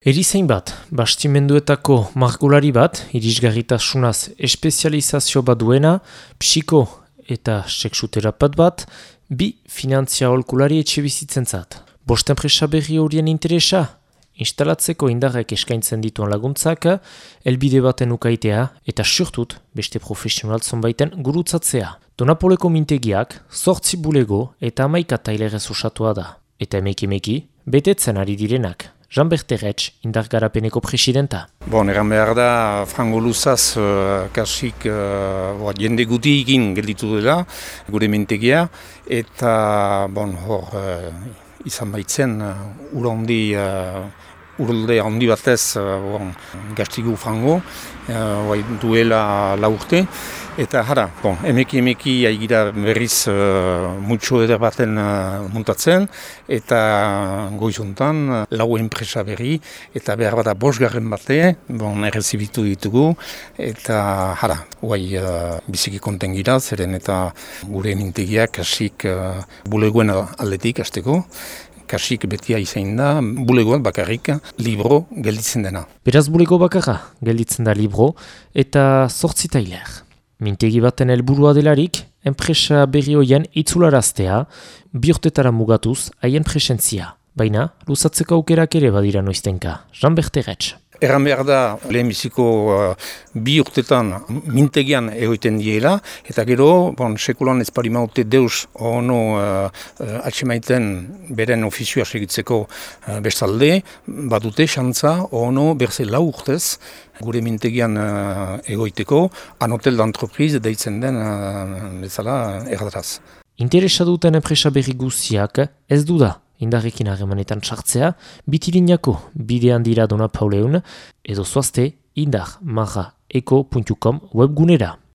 Erizain bat, bastimenduetako margulari bat, irisgarritasunaz espezializazio bat duena, psiko eta seksuterapat bat, bi finantzia holkulari etxe bizitzen zat. Bosten presa berri horien interesa? Instalatzeko indarrek eskaintzen dituen laguntzak, elbide baten ukaitea eta surtut beste profesional zonbaiten gurutzatzea. Donapoleko mintegiak, sortzi bulego eta amaika tailerez osatua da. Eta emeki emeki, betetzen ari direnak. Jean Berteretz, indargarapeneko presidenta. Bon, egan behar da, frango luzaz, uh, kasik, uh, jende guti egin gelditu dela, gure mentegia, eta, bon, hor, uh, izan baitzen, uh, ura hondi, uh, urlde handi batez, uh, bon, gastigu frango, uh, duela laurte, Eta hara, bon, emeki emeki haigira berriz uh, mutxo eder baten uh, muntatzen, eta goizuntan lau enpresa berri, eta behar bada bosgarren bate, bon, errezibitu ditugu, eta hara, guai uh, biziki konten gira, zeren eta gure mintegiak kasik uh, bulegoen aldetik hasteko, kasik betia izain da, bulegoan bakarrik libro gelditzen dena. Beraz bulego bakarra gelditzen da libro, eta sortzitaileak. Mintegi baten helburua delarik, enpresa berri hoien itzularaztea, bihurtetara mugatuz haien presentzia. Baina, luzatzeko aukerak ere badira noiztenka. Jean Berteretz. Erran behar da, lehenbiziko uh, bi urtetan mintegian egoiten diela, eta gero, bon, sekulan ez pari maute deus ono uh, uh, atxemaiten beren ofizioa segitzeko uh, bestalde, badute xantza ono berze lau urtez gure mintegian uh, egoiteko, anotel d'entreprise deitzen den uh, bezala erdaraz. Interesa duten enpresa berri guztiak ez du da indarrekin harremanetan txartzea, bitirinako bidean dira dona pauleun, edo zoazte indar marra eko.com webgunera.